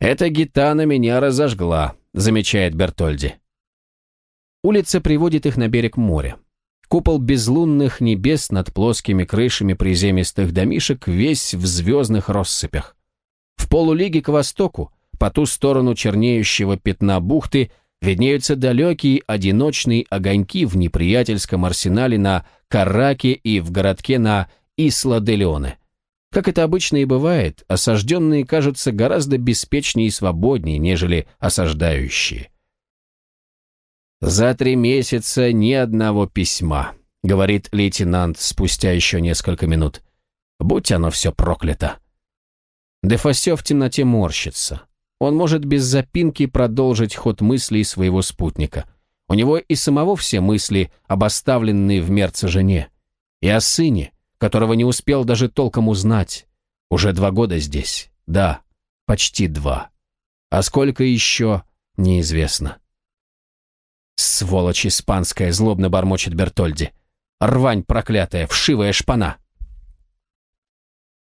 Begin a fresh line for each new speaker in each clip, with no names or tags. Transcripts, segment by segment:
«Эта гитана меня разожгла», — замечает Бертольди. Улица приводит их на берег моря. Купол безлунных небес над плоскими крышами приземистых домишек весь в звездных россыпях. В полулиге к востоку, по ту сторону чернеющего пятна бухты, виднеются далекие одиночные огоньки в неприятельском арсенале на Караке и в городке на Исла-де-Леоне. Как это обычно и бывает, осажденные кажутся гораздо беспечнее и свободнее, нежели осаждающие. «За три месяца ни одного письма», — говорит лейтенант спустя еще несколько минут. «Будь оно все проклято». Дефасе в темноте морщится. Он может без запинки продолжить ход мыслей своего спутника. У него и самого все мысли об оставленной в мерце жене. И о сыне, которого не успел даже толком узнать. Уже два года здесь. Да, почти два. А сколько еще, неизвестно. Сволочь испанская, злобно бормочет Бертольди. Рвань проклятая, вшивая шпана.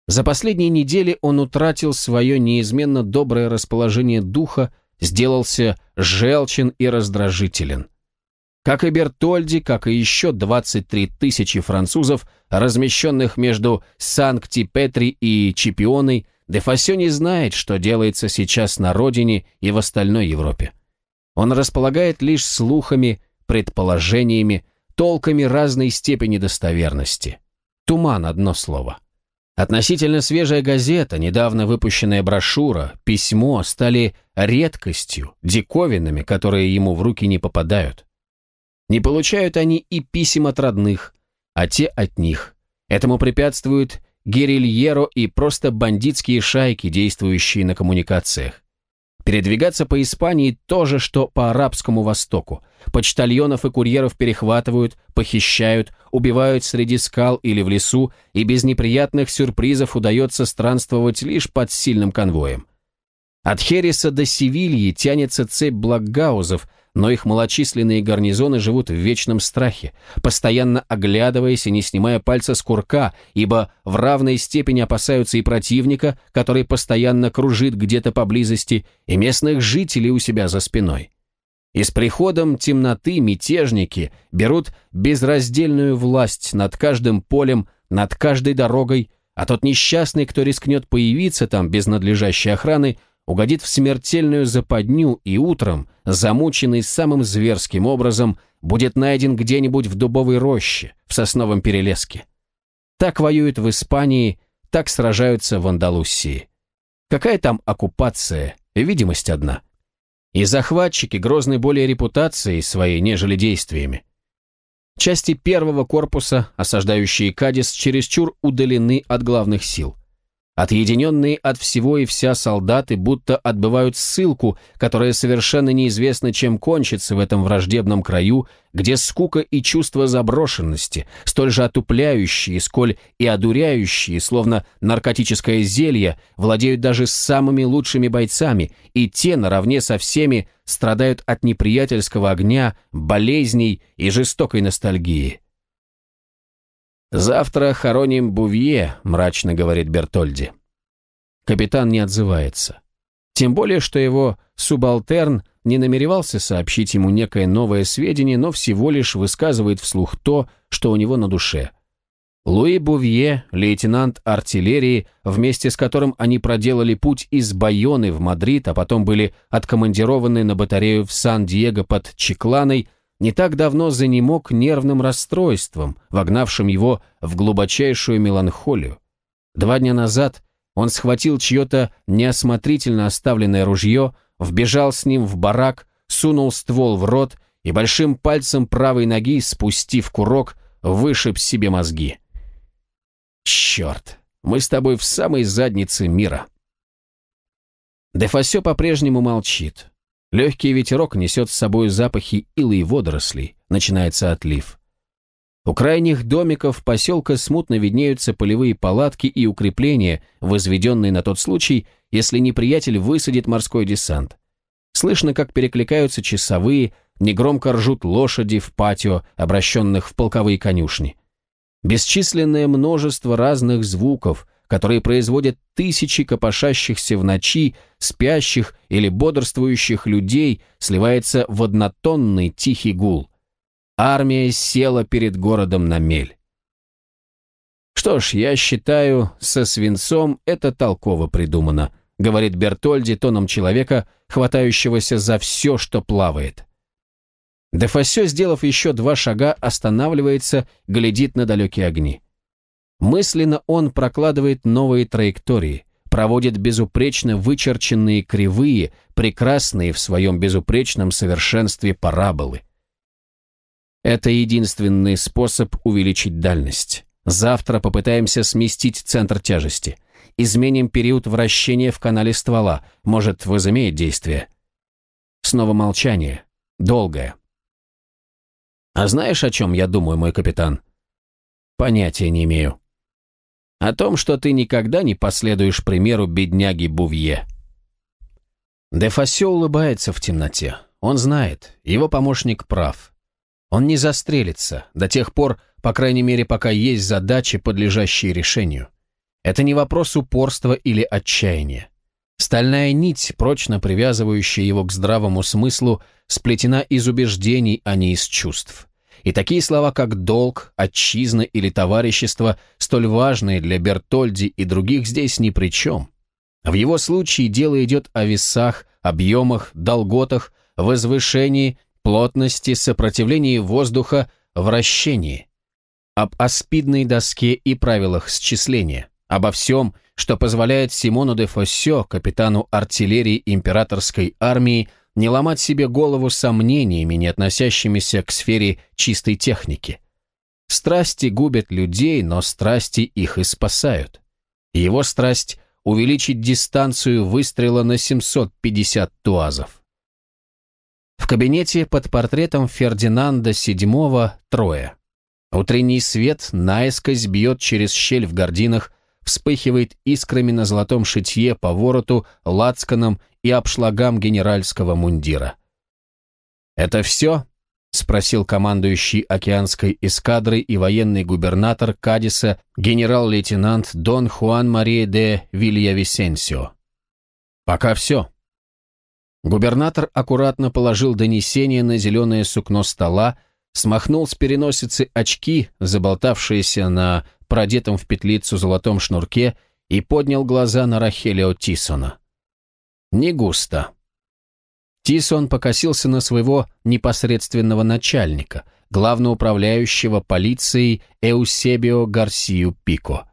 За последние недели он утратил свое неизменно доброе расположение духа, сделался желчен и раздражителен. Как и Бертольди, как и еще 23 тысячи французов, размещенных между Санкти-Петри и Чипионой, Дефасё не знает, что делается сейчас на родине и в остальной Европе. Он располагает лишь слухами, предположениями, толками разной степени достоверности. Туман, одно слово. Относительно свежая газета, недавно выпущенная брошюра, письмо стали редкостью, диковинами, которые ему в руки не попадают. Не получают они и писем от родных, а те от них. Этому препятствуют герильеро и просто бандитские шайки, действующие на коммуникациях. Передвигаться по Испании то же, что по Арабскому Востоку. Почтальонов и курьеров перехватывают, похищают, убивают среди скал или в лесу, и без неприятных сюрпризов удается странствовать лишь под сильным конвоем. От Хереса до Севильи тянется цепь блокгаузов, но их малочисленные гарнизоны живут в вечном страхе, постоянно оглядываясь и не снимая пальца с курка, ибо в равной степени опасаются и противника, который постоянно кружит где-то поблизости, и местных жителей у себя за спиной. И с приходом темноты мятежники берут безраздельную власть над каждым полем, над каждой дорогой, а тот несчастный, кто рискнет появиться там без надлежащей охраны, угодит в смертельную западню и утром, замученный самым зверским образом, будет найден где-нибудь в дубовой роще, в сосновом перелеске. Так воюют в Испании, так сражаются в Андалусии. Какая там оккупация, видимость одна. И захватчики грозны более репутацией своей, нежели действиями. Части первого корпуса, осаждающие Кадис, чересчур удалены от главных сил – Отъединенные от всего и вся солдаты будто отбывают ссылку, которая совершенно неизвестно, чем кончится в этом враждебном краю, где скука и чувство заброшенности, столь же отупляющие, сколь и одуряющие, словно наркотическое зелье, владеют даже самыми лучшими бойцами, и те, наравне со всеми, страдают от неприятельского огня, болезней и жестокой ностальгии. «Завтра хороним Бувье», — мрачно говорит Бертольди. Капитан не отзывается. Тем более, что его субалтерн не намеревался сообщить ему некое новое сведение, но всего лишь высказывает вслух то, что у него на душе. Луи Бувье, лейтенант артиллерии, вместе с которым они проделали путь из Байоны в Мадрид, а потом были откомандированы на батарею в Сан-Диего под Чекланой, не так давно занемог нервным расстройством, вогнавшим его в глубочайшую меланхолию. Два дня назад он схватил чье-то неосмотрительно оставленное ружье, вбежал с ним в барак, сунул ствол в рот и большим пальцем правой ноги, спустив курок, вышиб себе мозги. «Черт, мы с тобой в самой заднице мира!» Дефасё по-прежнему молчит. Легкий ветерок несет с собой запахи ила и водорослей. Начинается отлив. У крайних домиков поселка смутно виднеются полевые палатки и укрепления, возведенные на тот случай, если неприятель высадит морской десант. Слышно, как перекликаются часовые, негромко ржут лошади в патио, обращенных в полковые конюшни. Бесчисленное множество разных звуков, которые производят тысячи копошащихся в ночи, спящих или бодрствующих людей, сливается в однотонный тихий гул. Армия села перед городом на мель. «Что ж, я считаю, со свинцом это толково придумано», говорит Бертольди тоном человека, хватающегося за все, что плавает. Дефасе, сделав еще два шага, останавливается, глядит на далекие огни. Мысленно он прокладывает новые траектории, проводит безупречно вычерченные кривые, прекрасные в своем безупречном совершенстве параболы. Это единственный способ увеличить дальность. Завтра попытаемся сместить центр тяжести. Изменим период вращения в канале ствола. Может, возымеет действие. Снова молчание. Долгое. А знаешь, о чем я думаю, мой капитан? Понятия не имею. О том, что ты никогда не последуешь примеру бедняги Бувье. Дефасе улыбается в темноте. Он знает, его помощник прав. Он не застрелится до тех пор, по крайней мере, пока есть задачи, подлежащие решению. Это не вопрос упорства или отчаяния. Стальная нить, прочно привязывающая его к здравому смыслу, сплетена из убеждений, а не из чувств. И такие слова, как «долг», «отчизна» или «товарищество», столь важные для Бертольди и других, здесь ни при чем. В его случае дело идет о весах, объемах, долготах, возвышении, плотности, сопротивлении воздуха, вращении. Об аспидной доске и правилах счисления. Обо всем, что позволяет Симону де Фоссё, капитану артиллерии императорской армии, не ломать себе голову сомнениями, не относящимися к сфере чистой техники. Страсти губят людей, но страсти их и спасают. Его страсть – увеличить дистанцию выстрела на 750 туазов. В кабинете под портретом Фердинанда VII трое. Утренний свет наискось бьет через щель в гординах, вспыхивает искрами на золотом шитье по вороту, лацканам и обшлагам генеральского мундира. «Это все?» — спросил командующий океанской эскадрой и военный губернатор Кадиса генерал-лейтенант Дон Хуан Мария де Вильявисенсио. «Пока все». Губернатор аккуратно положил донесение на зеленое сукно стола, смахнул с переносицы очки, заболтавшиеся на продетом в петлицу золотом шнурке, и поднял глаза на Рахелио Тисона. «Не густо». Тисон покосился на своего непосредственного начальника, главноуправляющего полицией Эусебио Гарсию Пико.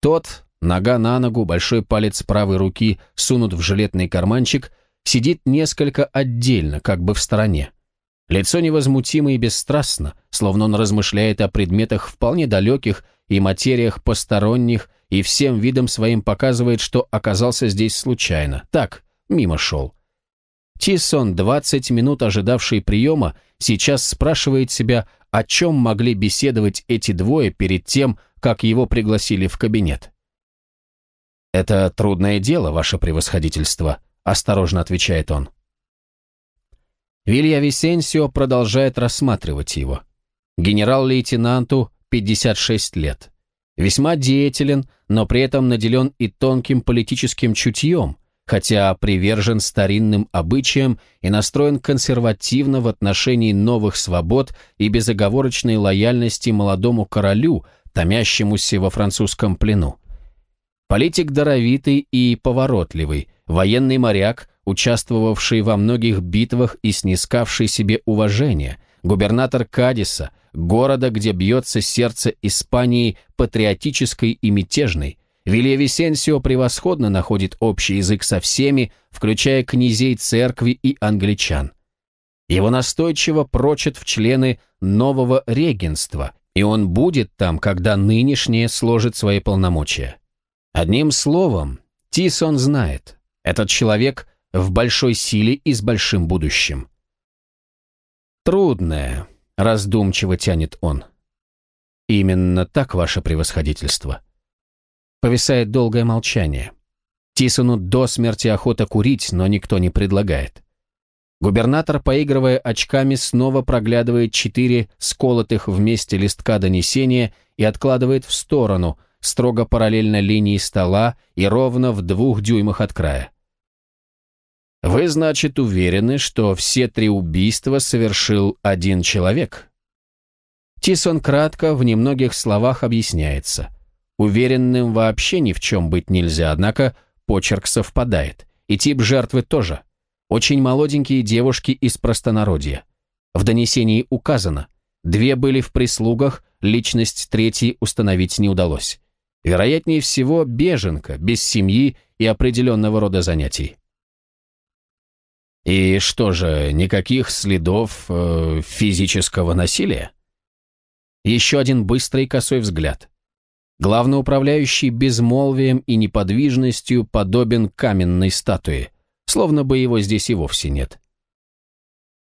Тот, нога на ногу, большой палец правой руки сунут в жилетный карманчик, сидит несколько отдельно, как бы в стороне. Лицо невозмутимо и бесстрастно, словно он размышляет о предметах вполне далеких и материях посторонних, и всем видом своим показывает, что оказался здесь случайно. Так, мимо шел. Тисон, 20 минут ожидавший приема, сейчас спрашивает себя, о чем могли беседовать эти двое перед тем, как его пригласили в кабинет. «Это трудное дело, ваше превосходительство», — осторожно отвечает он. Вилья Висенсио продолжает рассматривать его. Генерал-лейтенанту 56 лет. Весьма деятелен, но при этом наделен и тонким политическим чутьем, хотя привержен старинным обычаям и настроен консервативно в отношении новых свобод и безоговорочной лояльности молодому королю, томящемуся во французском плену. Политик даровитый и поворотливый, военный моряк, участвовавший во многих битвах и снискавший себе уважение, губернатор Кадиса – города, где бьется сердце Испании патриотической и мятежной, Вильявисенсио превосходно находит общий язык со всеми, включая князей церкви и англичан. Его настойчиво прочат в члены нового регенства, и он будет там, когда нынешнее сложит свои полномочия. Одним словом, Тисон знает, этот человек в большой силе и с большим будущим. Трудное, Раздумчиво тянет он. Именно так, ваше превосходительство. Повисает долгое молчание. Тисону до смерти охота курить, но никто не предлагает. Губернатор, поигрывая очками, снова проглядывает четыре сколотых вместе листка донесения и откладывает в сторону, строго параллельно линии стола и ровно в двух дюймах от края. «Вы, значит, уверены, что все три убийства совершил один человек?» Тисон кратко, в немногих словах объясняется. Уверенным вообще ни в чем быть нельзя, однако почерк совпадает. И тип жертвы тоже. Очень молоденькие девушки из простонародья. В донесении указано, две были в прислугах, личность третьей установить не удалось. Вероятнее всего, беженка, без семьи и определенного рода занятий. И что же, никаких следов э, физического насилия? Еще один быстрый косой взгляд. Главноуправляющий безмолвием и неподвижностью подобен каменной статуе, словно бы его здесь и вовсе нет.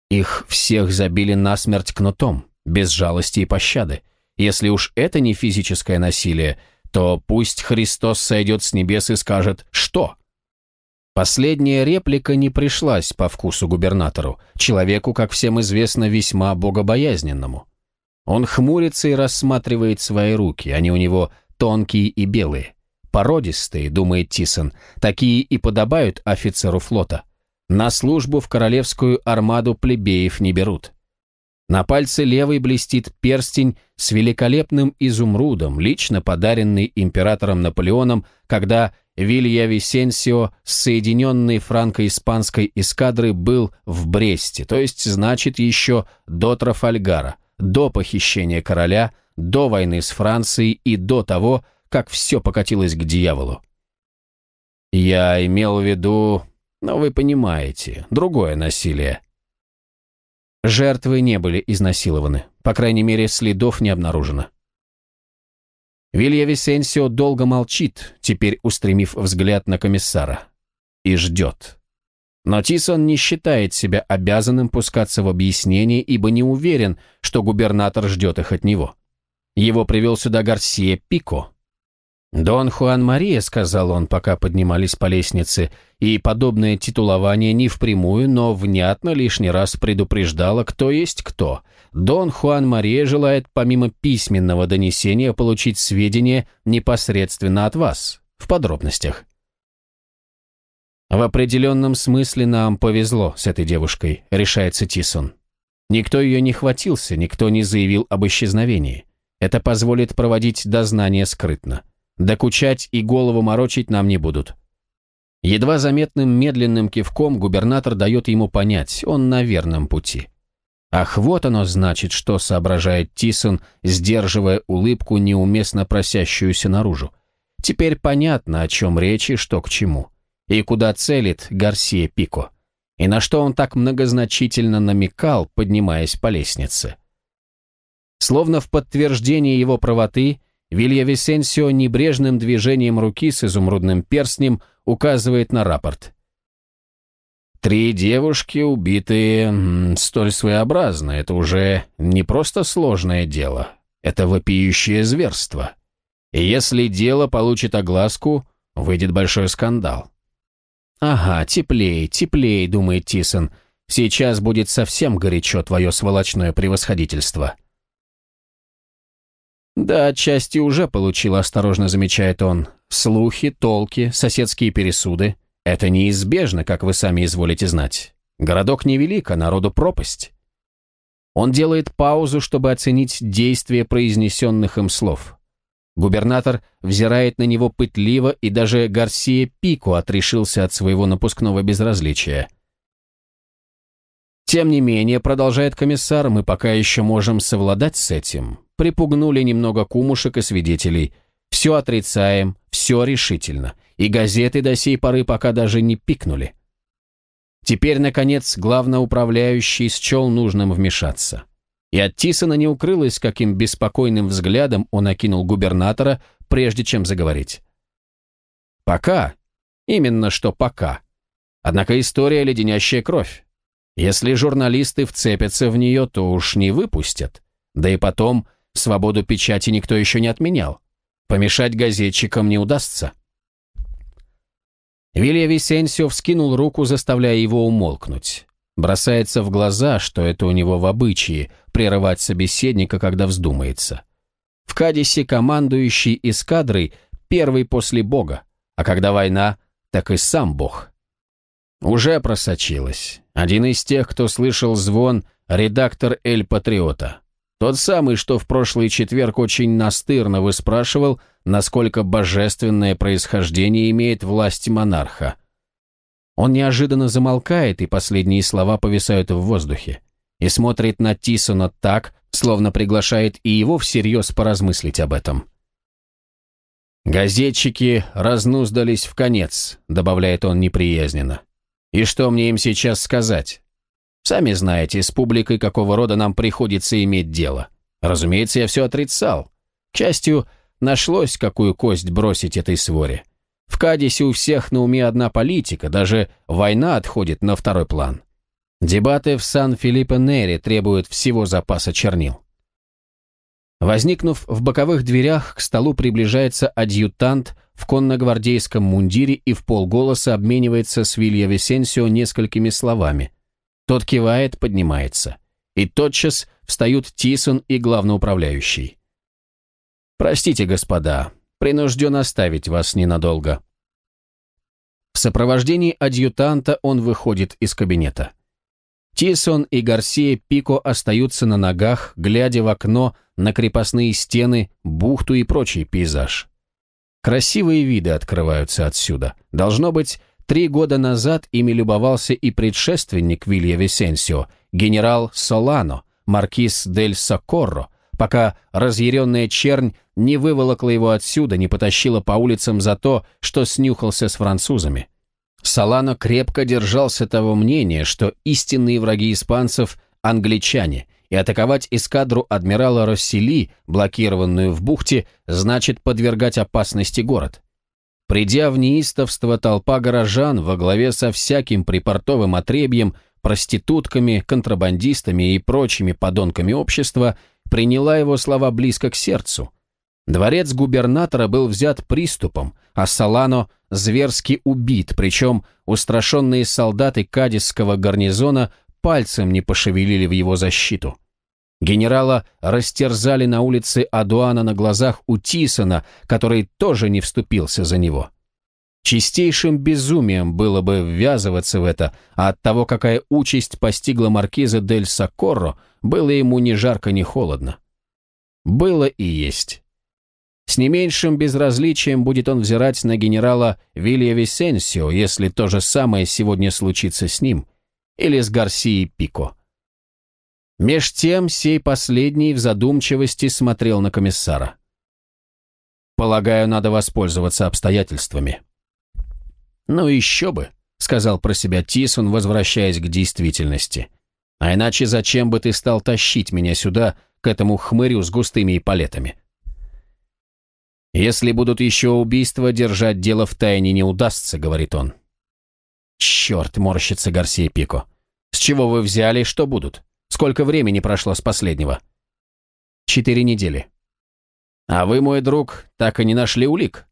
Их всех забили насмерть кнутом, без жалости и пощады. Если уж это не физическое насилие, то пусть Христос сойдет с небес и скажет «что?». Последняя реплика не пришлась по вкусу губернатору, человеку, как всем известно, весьма богобоязненному. Он хмурится и рассматривает свои руки, они у него тонкие и белые. Породистые, думает Тисон, такие и подобают офицеру флота. На службу в королевскую армаду плебеев не берут. На пальце левой блестит перстень с великолепным изумрудом, лично подаренный императором Наполеоном, когда Вилья Висенсио с соединенной франко-испанской эскадры был в Бресте, то есть, значит, еще до Трафальгара, до похищения короля, до войны с Францией и до того, как все покатилось к дьяволу. Я имел в виду, но вы понимаете, другое насилие. Жертвы не были изнасилованы, по крайней мере, следов не обнаружено. Вилья Висенсио долго молчит, теперь устремив взгляд на комиссара. И ждет. Но Тисон не считает себя обязанным пускаться в объяснение, ибо не уверен, что губернатор ждет их от него. Его привел сюда Гарсия Пико. «Дон Хуан Мария», — сказал он, пока поднимались по лестнице, и подобное титулование не впрямую, но внятно лишний раз предупреждало, кто есть кто. Дон Хуан Мария желает помимо письменного донесения получить сведения непосредственно от вас, в подробностях. В определенном смысле нам повезло с этой девушкой, решается Тисон. Никто ее не хватился, никто не заявил об исчезновении. Это позволит проводить дознание скрытно. Докучать и голову морочить нам не будут. Едва заметным медленным кивком губернатор дает ему понять, он на верном пути. Ах, вот оно значит, что соображает Тисон, сдерживая улыбку, неуместно просящуюся наружу. Теперь понятно, о чем речь и что к чему и куда целит Гарсия Пико, и на что он так многозначительно намекал, поднимаясь по лестнице. Словно в подтверждение его правоты, Вилья Висенсио небрежным движением руки с изумрудным перстнем указывает на рапорт. Три девушки, убитые столь своеобразно, это уже не просто сложное дело, это вопиющее зверство. И если дело получит огласку, выйдет большой скандал. «Ага, теплей, теплей», — думает Тисон. «Сейчас будет совсем горячо твое сволочное превосходительство». «Да, отчасти уже получил», — осторожно замечает он. «Слухи, толки, соседские пересуды. Это неизбежно, как вы сами изволите знать. Городок невелик, а народу пропасть». Он делает паузу, чтобы оценить действие произнесенных им слов. Губернатор взирает на него пытливо, и даже Гарсия Пико отрешился от своего напускного безразличия. «Тем не менее, — продолжает комиссар, — мы пока еще можем совладать с этим. Припугнули немного кумушек и свидетелей. Все отрицаем, все решительно. И газеты до сей поры пока даже не пикнули. Теперь, наконец, главноуправляющий счел нужным вмешаться. И от Тисона не укрылось, каким беспокойным взглядом он окинул губернатора, прежде чем заговорить. «Пока. Именно что пока. Однако история леденящая кровь. Если журналисты вцепятся в нее, то уж не выпустят. Да и потом, свободу печати никто еще не отменял. Помешать газетчикам не удастся». Вилья Висенсио вскинул руку, заставляя его умолкнуть. Бросается в глаза, что это у него в обычае – прерывать собеседника, когда вздумается. В Кадисе командующий эскадрой первый после Бога, а когда война, так и сам Бог. Уже просочилась. Один из тех, кто слышал звон, редактор Эль Патриота. Тот самый, что в прошлый четверг очень настырно выспрашивал, насколько божественное происхождение имеет власть монарха. Он неожиданно замолкает, и последние слова повисают в воздухе, и смотрит на Тисона так, словно приглашает и его всерьез поразмыслить об этом. «Газетчики разнуздались в конец», — добавляет он неприязненно. «И что мне им сейчас сказать? Сами знаете, с публикой какого рода нам приходится иметь дело. Разумеется, я все отрицал. К счастью, нашлось, какую кость бросить этой своре. В Кадисе у всех на уме одна политика, даже война отходит на второй план. Дебаты в Сан-Филиппе-Нере требуют всего запаса чернил. Возникнув в боковых дверях, к столу приближается адъютант в конногвардейском мундире и в полголоса обменивается с Вилья Висенсио несколькими словами. Тот кивает, поднимается. И тотчас встают Тисон и главноуправляющий. «Простите, господа, принужден оставить вас ненадолго». В сопровождении адъютанта он выходит из кабинета. Тисон и Гарсия Пико остаются на ногах, глядя в окно на крепостные стены, бухту и прочий пейзаж. Красивые виды открываются отсюда. Должно быть, Три года назад ими любовался и предшественник Вилья Висенсио, генерал Солано, маркиз дель Сокорро, пока разъяренная чернь не выволокла его отсюда, не потащила по улицам за то, что снюхался с французами. Солано крепко держался того мнения, что истинные враги испанцев – англичане, и атаковать эскадру адмирала Россели, блокированную в бухте, значит подвергать опасности город. Придя в неистовство, толпа горожан во главе со всяким припортовым отребьем, проститутками, контрабандистами и прочими подонками общества приняла его слова близко к сердцу. Дворец губернатора был взят приступом, а Салано зверски убит, причем устрашенные солдаты кадисского гарнизона пальцем не пошевелили в его защиту. Генерала растерзали на улице Адуана на глазах у Тисона, который тоже не вступился за него. Чистейшим безумием было бы ввязываться в это, а от того, какая участь постигла маркиза дель Сокорро, было ему ни жарко, ни холодно. Было и есть. С не меньшим безразличием будет он взирать на генерала Вилья Висенсио, если то же самое сегодня случится с ним, или с Гарсией Пико. Меж тем сей последний в задумчивости смотрел на комиссара. «Полагаю, надо воспользоваться обстоятельствами». «Ну еще бы», — сказал про себя Тисон, возвращаясь к действительности. «А иначе зачем бы ты стал тащить меня сюда, к этому хмырю с густыми эполетами?» «Если будут еще убийства, держать дело в тайне не удастся», — говорит он. «Черт!» — морщится Гарсия Пико. «С чего вы взяли, что будут?» Сколько времени прошло с последнего? Четыре недели. А вы, мой друг, так и не нашли улик?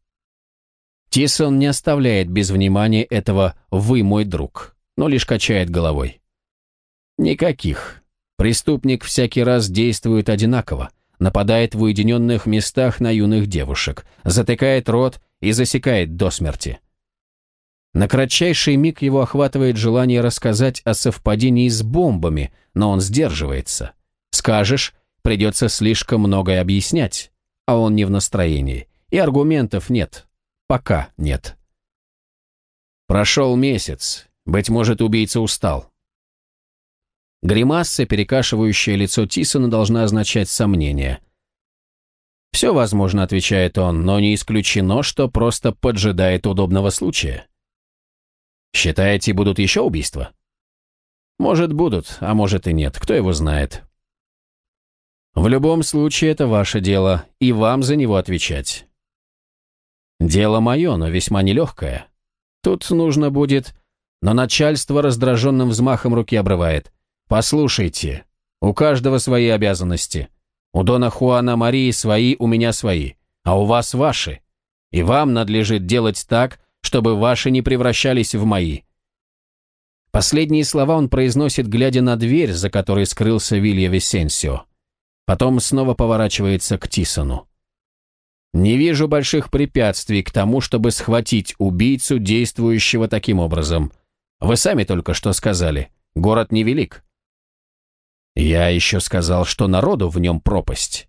Тисон не оставляет без внимания этого «вы, мой друг», но лишь качает головой. Никаких. Преступник всякий раз действует одинаково, нападает в уединенных местах на юных девушек, затыкает рот и засекает до смерти. На кратчайший миг его охватывает желание рассказать о совпадении с бомбами, но он сдерживается. Скажешь, придется слишком многое объяснять, а он не в настроении, и аргументов нет. Пока нет. Прошел месяц. Быть может, убийца устал. Гримаса, перекашивающая лицо Тисона, должна означать сомнение. «Все возможно», — отвечает он, — «но не исключено, что просто поджидает удобного случая». Считаете, будут еще убийства? Может, будут, а может и нет, кто его знает. В любом случае, это ваше дело, и вам за него отвечать. Дело мое, но весьма нелегкое. Тут нужно будет... Но начальство раздраженным взмахом руки обрывает. Послушайте, у каждого свои обязанности. У Дона Хуана Марии свои, у меня свои, а у вас ваши. И вам надлежит делать так, чтобы ваши не превращались в мои». Последние слова он произносит, глядя на дверь, за которой скрылся Вилья Висенсио. Потом снова поворачивается к Тисону. Не вижу больших препятствий к тому, чтобы схватить убийцу, действующего таким образом. Вы сами только что сказали. Город невелик. Я еще сказал, что народу в нем пропасть.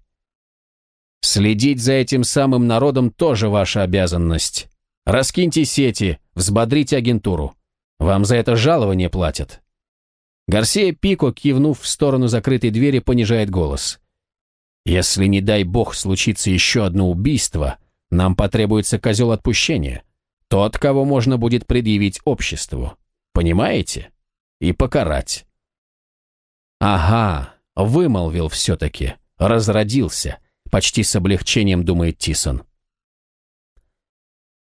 Следить за этим самым народом тоже ваша обязанность. Раскиньте сети, взбодрите агентуру. Вам за это жалование платят. Гарсия Пико, кивнув в сторону закрытой двери, понижает голос. Если, не дай бог, случится еще одно убийство, нам потребуется козел отпущения. Тот, кого можно будет предъявить обществу. Понимаете? И покарать. Ага, вымолвил все-таки. Разродился. Почти с облегчением думает Тисон.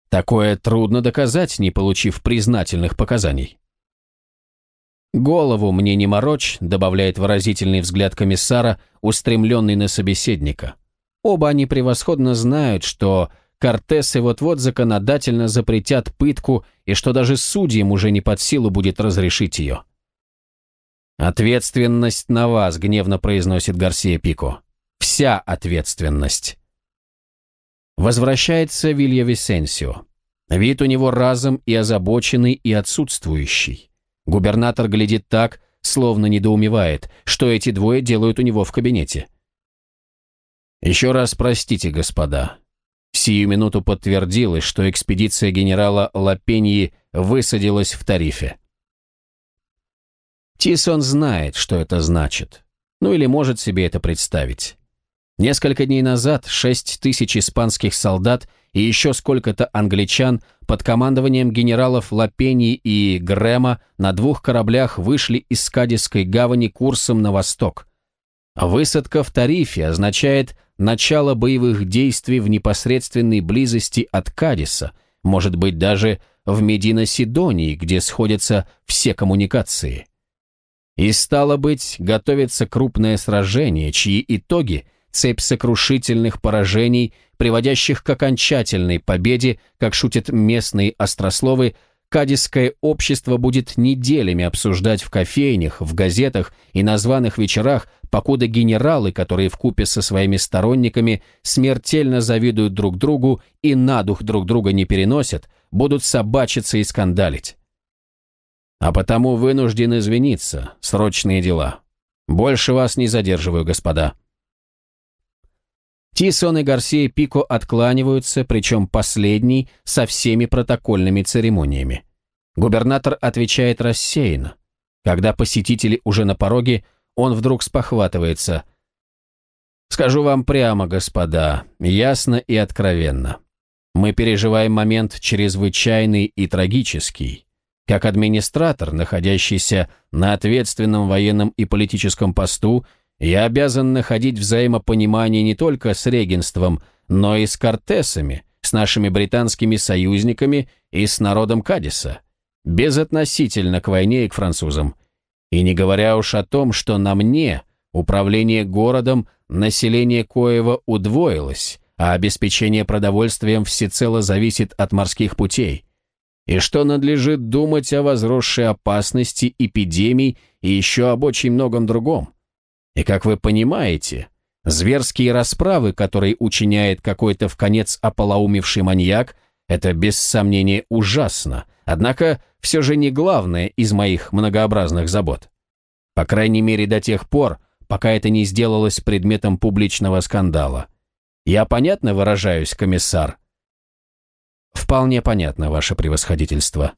Такое трудно доказать, не получив признательных показаний. «Голову мне не морочь», — добавляет выразительный взгляд комиссара, устремленный на собеседника. Оба они превосходно знают, что Кортесы вот-вот законодательно запретят пытку и что даже судьям уже не под силу будет разрешить ее. «Ответственность на вас», — гневно произносит Гарсия Пико. «Вся ответственность». Возвращается Вилья Висенсио. Вид у него разом и озабоченный, и отсутствующий. Губернатор глядит так, словно недоумевает, что эти двое делают у него в кабинете. «Еще раз простите, господа». В сию минуту подтвердилось, что экспедиция генерала Лапеньи высадилась в Тарифе. Тисон знает, что это значит. Ну или может себе это представить. Несколько дней назад шесть тысяч испанских солдат и еще сколько-то англичан под командованием генералов Лапени и Грэма на двух кораблях вышли из Скадисской гавани курсом на восток. Высадка в Тарифе означает начало боевых действий в непосредственной близости от Кадиса, может быть даже в Медино-Сидонии, где сходятся все коммуникации. И стало быть, готовится крупное сражение, чьи итоги – цепь сокрушительных поражений, приводящих к окончательной победе, как шутят местные острословы, Кадисское общество будет неделями обсуждать в кофейнях, в газетах и на званых вечерах, покуда генералы, которые вкупе со своими сторонниками смертельно завидуют друг другу и на дух друг друга не переносят, будут собачиться и скандалить. А потому вынужден извиниться, срочные дела. Больше вас не задерживаю, господа. Тисон и Гарсия Пико откланиваются, причем последний со всеми протокольными церемониями. Губернатор отвечает рассеянно. Когда посетители уже на пороге, он вдруг спохватывается. «Скажу вам прямо, господа, ясно и откровенно. Мы переживаем момент чрезвычайный и трагический. Как администратор, находящийся на ответственном военном и политическом посту, я обязан находить взаимопонимание не только с регенством, но и с Кортесами, с нашими британскими союзниками и с народом Кадиса, безотносительно к войне и к французам. И не говоря уж о том, что на мне управление городом, население Коева удвоилось, а обеспечение продовольствием всецело зависит от морских путей. И что надлежит думать о возросшей опасности эпидемий и еще об очень многом другом. И как вы понимаете, зверские расправы, которые учиняет какой-то в конец ополоумевший маньяк, это без сомнения ужасно, однако все же не главное из моих многообразных забот. По крайней мере до тех пор, пока это не сделалось предметом публичного скандала. Я понятно выражаюсь, комиссар? Вполне понятно, ваше превосходительство.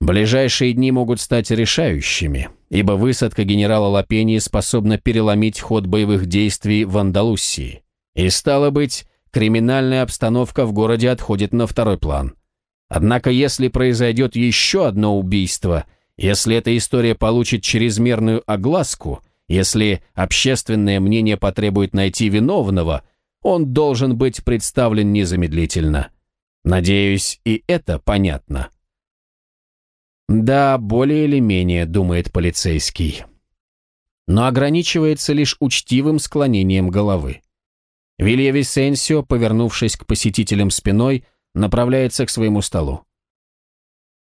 Ближайшие дни могут стать решающими, ибо высадка генерала Лапении способна переломить ход боевых действий в Андалусии. И стало быть, криминальная обстановка в городе отходит на второй план. Однако если произойдет еще одно убийство, если эта история получит чрезмерную огласку, если общественное мнение потребует найти виновного, он должен быть представлен незамедлительно. Надеюсь, и это понятно. Да, более или менее, думает полицейский. Но ограничивается лишь учтивым склонением головы. Вилья Висенсио, повернувшись к посетителям спиной, направляется к своему столу.